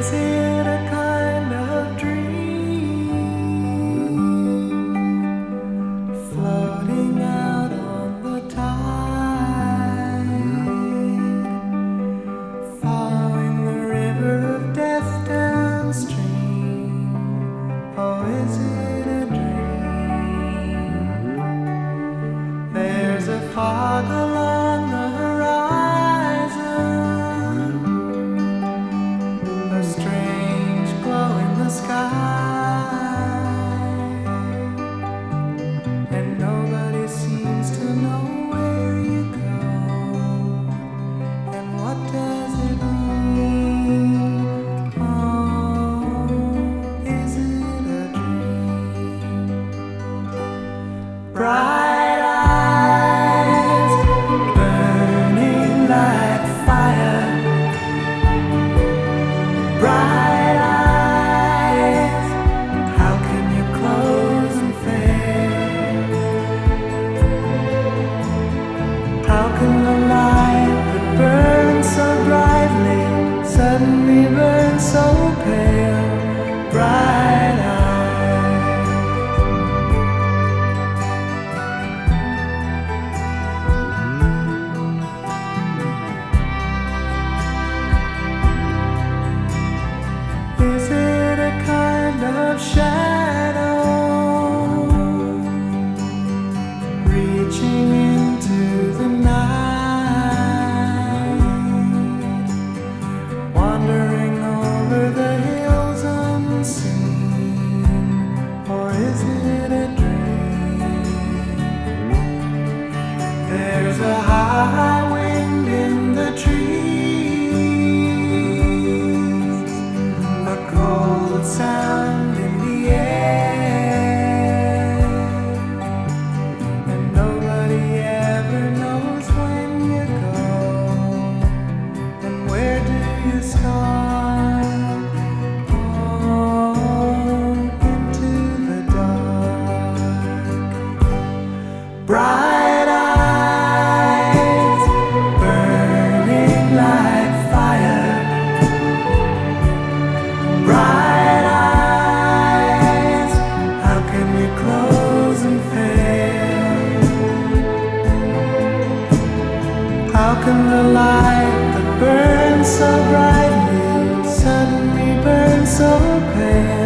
desert is How can the light that burns so brightly suddenly burn so pale?